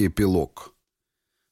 Эпилог.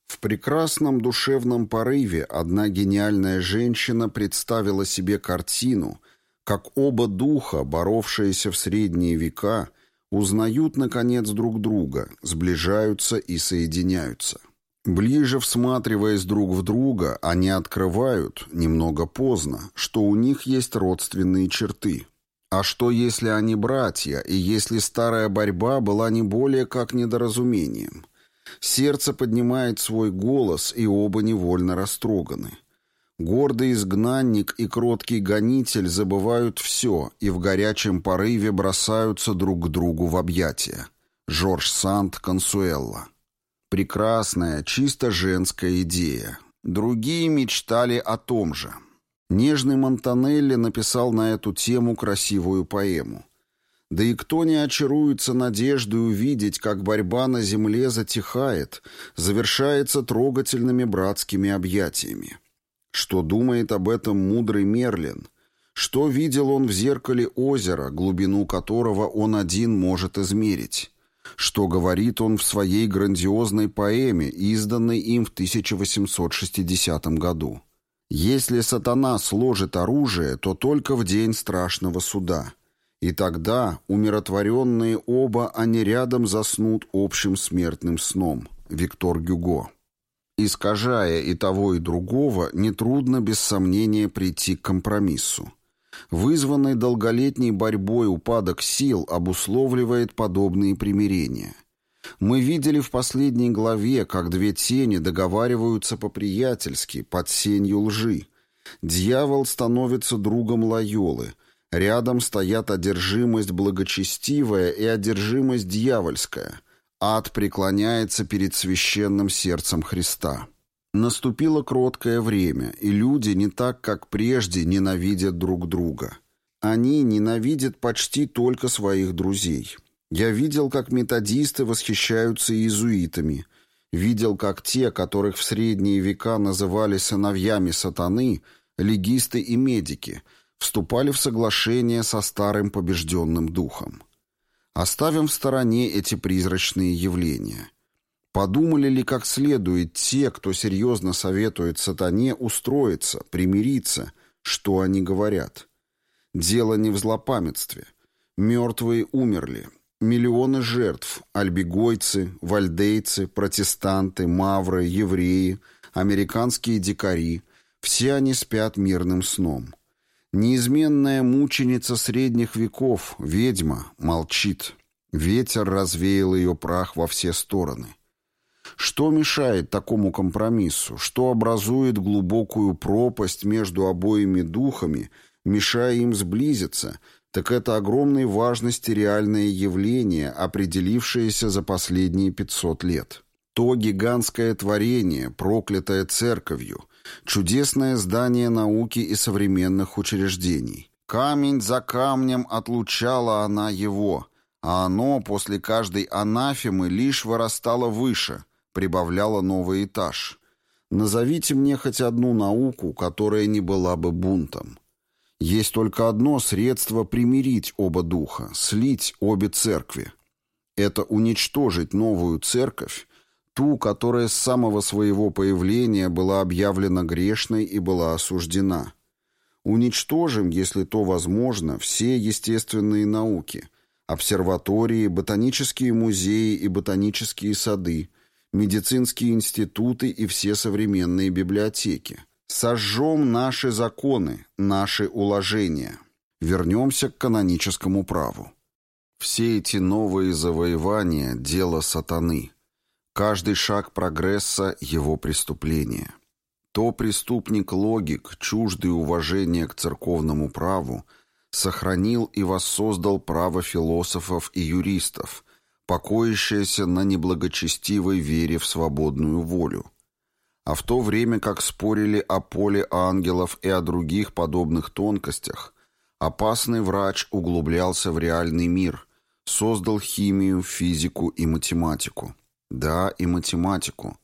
В прекрасном душевном порыве одна гениальная женщина представила себе картину, как оба духа, боровшиеся в средние века, узнают, наконец, друг друга, сближаются и соединяются. Ближе всматриваясь друг в друга, они открывают, немного поздно, что у них есть родственные черты. А что, если они братья, и если старая борьба была не более как недоразумением – Сердце поднимает свой голос, и оба невольно растроганы. Гордый изгнанник и кроткий гонитель забывают все и в горячем порыве бросаются друг к другу в объятия. Жорж Санд Консуэлла. Прекрасная, чисто женская идея. Другие мечтали о том же. Нежный Монтанелли написал на эту тему красивую поэму. Да и кто не очаруется надеждой увидеть, как борьба на земле затихает, завершается трогательными братскими объятиями? Что думает об этом мудрый Мерлин? Что видел он в зеркале озера, глубину которого он один может измерить? Что говорит он в своей грандиозной поэме, изданной им в 1860 году? «Если сатана сложит оружие, то только в день страшного суда». И тогда, умиротворенные оба, они рядом заснут общим смертным сном. Виктор Гюго. Искажая и того, и другого, нетрудно без сомнения прийти к компромиссу. Вызванный долголетней борьбой упадок сил обусловливает подобные примирения. Мы видели в последней главе, как две тени договариваются по-приятельски, под сенью лжи. Дьявол становится другом Лайолы – Рядом стоят одержимость благочестивая и одержимость дьявольская. Ад преклоняется перед священным сердцем Христа. Наступило кроткое время, и люди не так, как прежде, ненавидят друг друга. Они ненавидят почти только своих друзей. Я видел, как методисты восхищаются иезуитами, видел, как те, которых в средние века называли сыновьями сатаны, легисты и медики – вступали в соглашение со старым побежденным духом. Оставим в стороне эти призрачные явления. Подумали ли как следует те, кто серьезно советует сатане устроиться, примириться, что они говорят? Дело не в злопамятстве. Мертвые умерли. Миллионы жертв – альбегойцы, вальдейцы, протестанты, мавры, евреи, американские дикари – все они спят мирным сном. Неизменная мученица средних веков, ведьма, молчит. Ветер развеял ее прах во все стороны. Что мешает такому компромиссу? Что образует глубокую пропасть между обоими духами, мешая им сблизиться? Так это огромной важности реальное явление, определившееся за последние 500 лет. То гигантское творение, проклятое церковью – Чудесное здание науки и современных учреждений. Камень за камнем отлучала она его, а оно после каждой анафемы лишь вырастало выше, прибавляло новый этаж. Назовите мне хоть одну науку, которая не была бы бунтом. Есть только одно средство примирить оба духа, слить обе церкви. Это уничтожить новую церковь ту, которая с самого своего появления была объявлена грешной и была осуждена. Уничтожим, если то возможно, все естественные науки, обсерватории, ботанические музеи и ботанические сады, медицинские институты и все современные библиотеки. Сожжем наши законы, наши уложения. Вернемся к каноническому праву. Все эти новые завоевания – дело сатаны – Каждый шаг прогресса – его преступление. То преступник-логик, чуждый уважения к церковному праву, сохранил и воссоздал право философов и юристов, покоящееся на неблагочестивой вере в свободную волю. А в то время как спорили о поле ангелов и о других подобных тонкостях, опасный врач углублялся в реальный мир, создал химию, физику и математику. Да, и математику.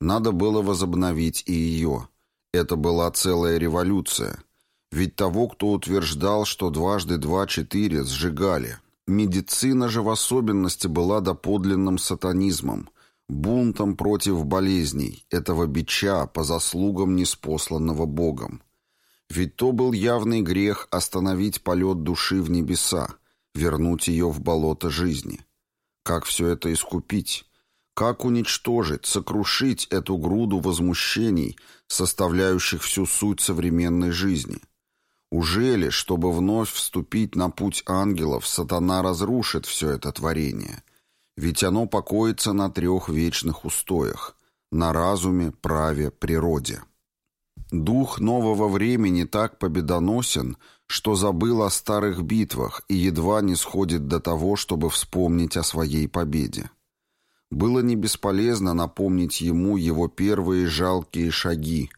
Надо было возобновить и ее. Это была целая революция. Ведь того, кто утверждал, что дважды два — четыре, сжигали. Медицина же в особенности была доподлинным сатанизмом. бунтом против болезней, этого бича по заслугам неспосланного Богом. Ведь то был явный грех остановить полет души в небеса, вернуть ее в болото жизни. Как все это искупить? Как уничтожить, сокрушить эту груду возмущений, составляющих всю суть современной жизни? Ужели, чтобы вновь вступить на путь ангелов, сатана разрушит все это творение? Ведь оно покоится на трех вечных устоях – на разуме, праве, природе. Дух нового времени так победоносен, что забыл о старых битвах и едва не сходит до того, чтобы вспомнить о своей победе. Было не бесполезно напомнить ему его первые жалкие шаги,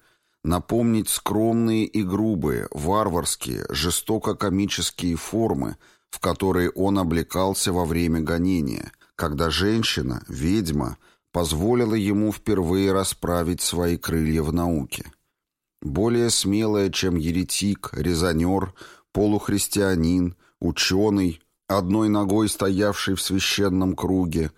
напомнить скромные и грубые, варварские, жестоко-комические формы, в которые он облекался во время гонения, когда женщина, ведьма, позволила ему впервые расправить свои крылья в науке. Более смелая, чем еретик, резонер, полухристианин, ученый, одной ногой стоявший в священном круге,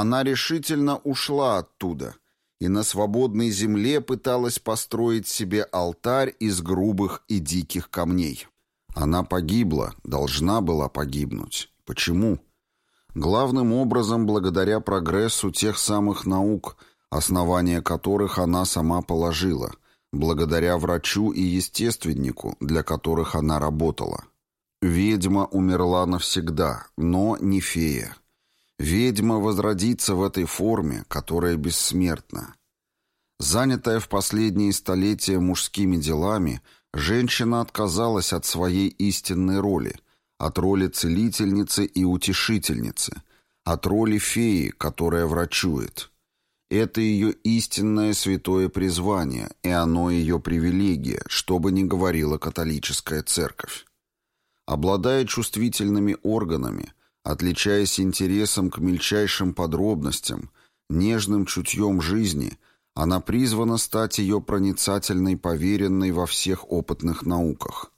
она решительно ушла оттуда и на свободной земле пыталась построить себе алтарь из грубых и диких камней. Она погибла, должна была погибнуть. Почему? Главным образом благодаря прогрессу тех самых наук, основания которых она сама положила – благодаря врачу и естественнику, для которых она работала. Ведьма умерла навсегда, но не фея. Ведьма возродится в этой форме, которая бессмертна. Занятая в последние столетия мужскими делами, женщина отказалась от своей истинной роли, от роли целительницы и утешительницы, от роли феи, которая врачует – это ее истинное святое призвание, и оно ее привилегия, что бы ни говорила католическая церковь. Обладая чувствительными органами, отличаясь интересом к мельчайшим подробностям, нежным чутьем жизни, она призвана стать ее проницательной поверенной во всех опытных науках.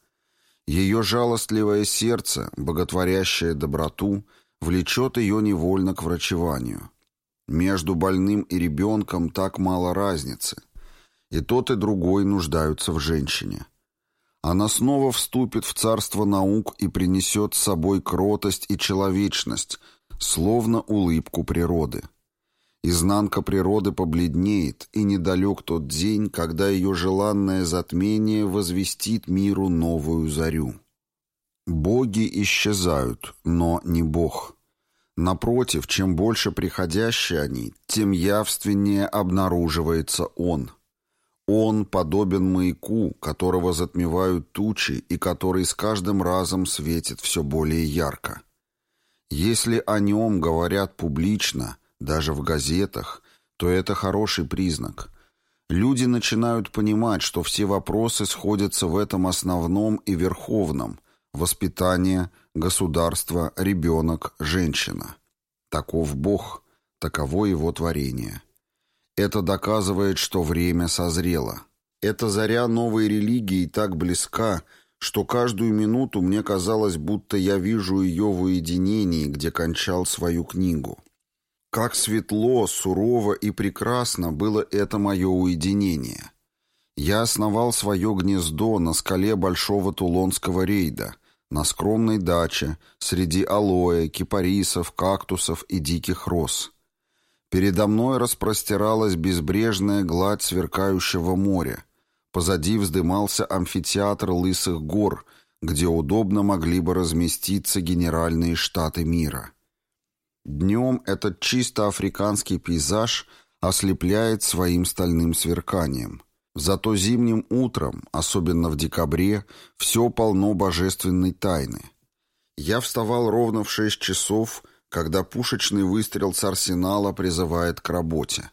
Ее жалостливое сердце, боготворящее доброту, влечет ее невольно к врачеванию – между больным и ребенком так мало разницы. И тот, и другой нуждаются в женщине. Она снова вступит в царство наук и принесет с собой кротость и человечность, словно улыбку природы. Изнанка природы побледнеет, и недалек тот день, когда ее желанное затмение возвестит миру новую зарю. Боги исчезают, но не Бог. Напротив, чем больше приходящие они, тем явственнее обнаруживается он. Он подобен маяку, которого затмевают тучи и который с каждым разом светит все более ярко. Если о нем говорят публично, даже в газетах, то это хороший признак. Люди начинают понимать, что все вопросы сходятся в этом основном и верховном – воспитание – Государство, ребенок, женщина. Таков Бог, таково его творение. Это доказывает, что время созрело. Эта заря новой религии так близка, что каждую минуту мне казалось, будто я вижу ее в уединении, где кончал свою книгу. Как светло, сурово и прекрасно было это мое уединение. Я основал свое гнездо на скале Большого Тулонского рейда — на скромной даче, среди алоэ, кипарисов, кактусов и диких роз. Передо мной распростиралась безбрежная гладь сверкающего моря. Позади вздымался амфитеатр лысых гор, где удобно могли бы разместиться генеральные штаты мира. Днем этот чисто африканский пейзаж ослепляет своим стальным сверканием. Зато зимним утром, особенно в декабре, все полно божественной тайны. Я вставал ровно в шесть часов, когда пушечный выстрел с арсенала призывает к работе.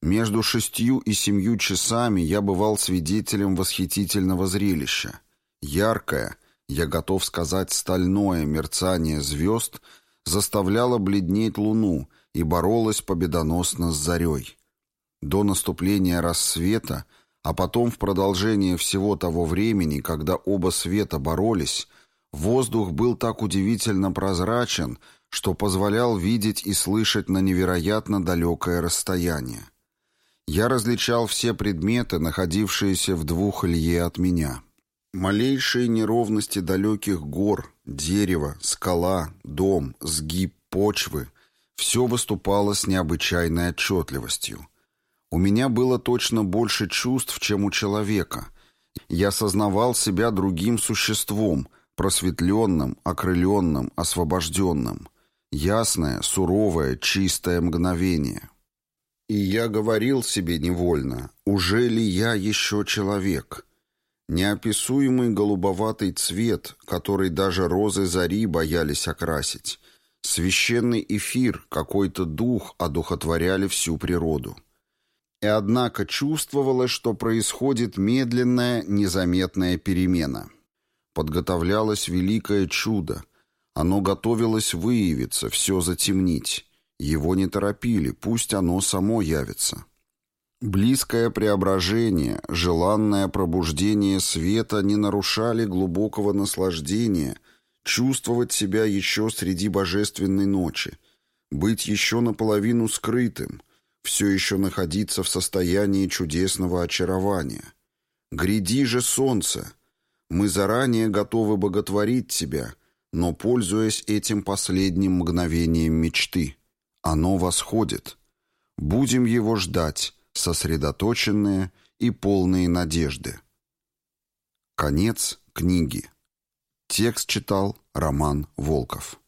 Между шестью и семью часами я бывал свидетелем восхитительного зрелища. Яркое, я готов сказать стальное мерцание звезд заставляло бледнеть луну и боролось победоносно с зарей. До наступления рассвета а потом в продолжение всего того времени, когда оба света боролись, воздух был так удивительно прозрачен, что позволял видеть и слышать на невероятно далекое расстояние. Я различал все предметы, находившиеся в двух лье от меня. Малейшие неровности далеких гор, дерево, скала, дом, сгиб почвы — все выступало с необычайной отчетливостью. У меня было точно больше чувств, чем у человека. Я сознавал себя другим существом, просветленным, окрыленным, освобожденным. Ясное, суровое, чистое мгновение. И я говорил себе невольно, уже ли я еще человек? Неописуемый голубоватый цвет, который даже розы зари боялись окрасить. Священный эфир, какой-то дух одухотворяли всю природу. И однако чувствовалось, что происходит медленная, незаметная перемена. Подготовлялось великое чудо. Оно готовилось выявиться, все затемнить. Его не торопили, пусть оно само явится. Близкое преображение, желанное пробуждение света не нарушали глубокого наслаждения, чувствовать себя еще среди божественной ночи, быть еще наполовину скрытым, все еще находиться в состоянии чудесного очарования. Гряди же солнце! Мы заранее готовы боготворить тебя, но, пользуясь этим последним мгновением мечты, оно восходит. Будем его ждать, сосредоточенные и полные надежды. Конец книги. Текст читал Роман Волков.